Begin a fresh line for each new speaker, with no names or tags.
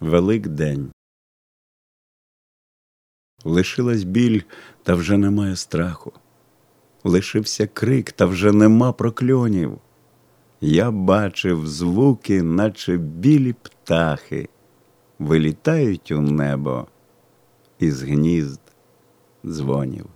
Великдень. Лишилась біль, та вже немає страху. Лишився крик, та вже нема прокльонів. Я бачив звуки, наче білі птахи, вилітають у небо із гнізд дзвонів.